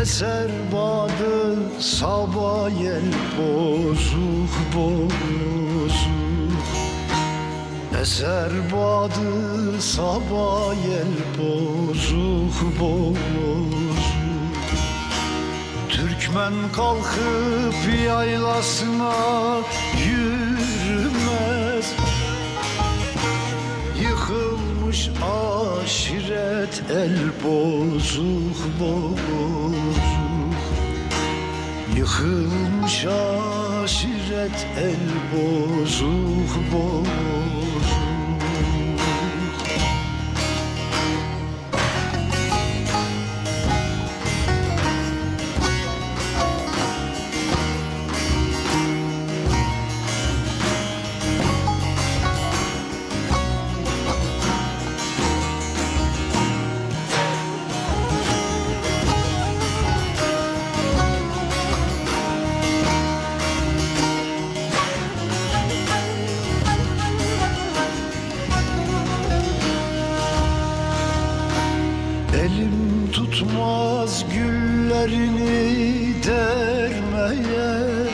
Eser badı sabah bozuk bozuk Eser badı sabah bozuk bozuk Türkmen kalkıp yaylasına yürümez el bozuk bozuk. Yıkılmış aşiret el bozuk bozuk güllerini dermeye.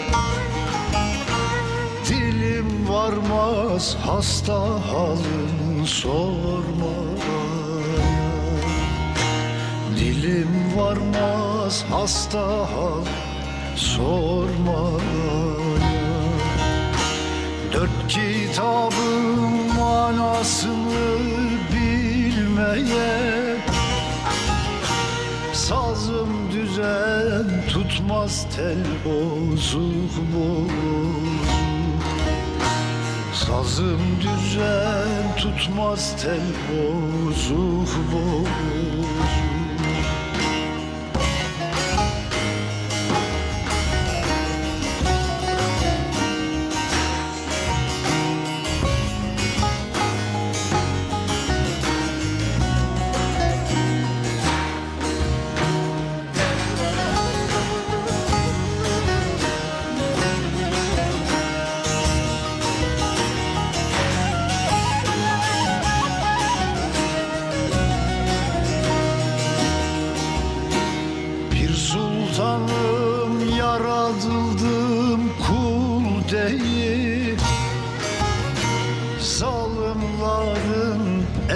Dilim varmaz hasta halını sormaya. Dilim varmaz hasta hal sormaya. Dört kitabın tutmaz tel bozuk bozuk Sazım düzen tutmaz tel bozuk bozuk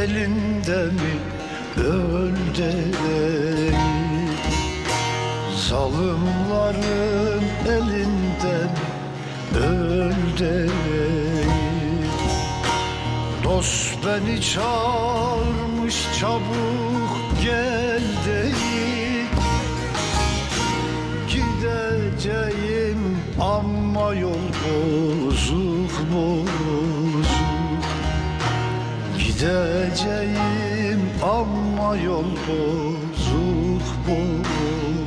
elinde mi öl değil Zalimlerin elinde mi öl değil Dost beni çağırmış çabuk gel değil Gideceğim ama yol bozuk bozuk Gideceğim ama yol bozuk bozuk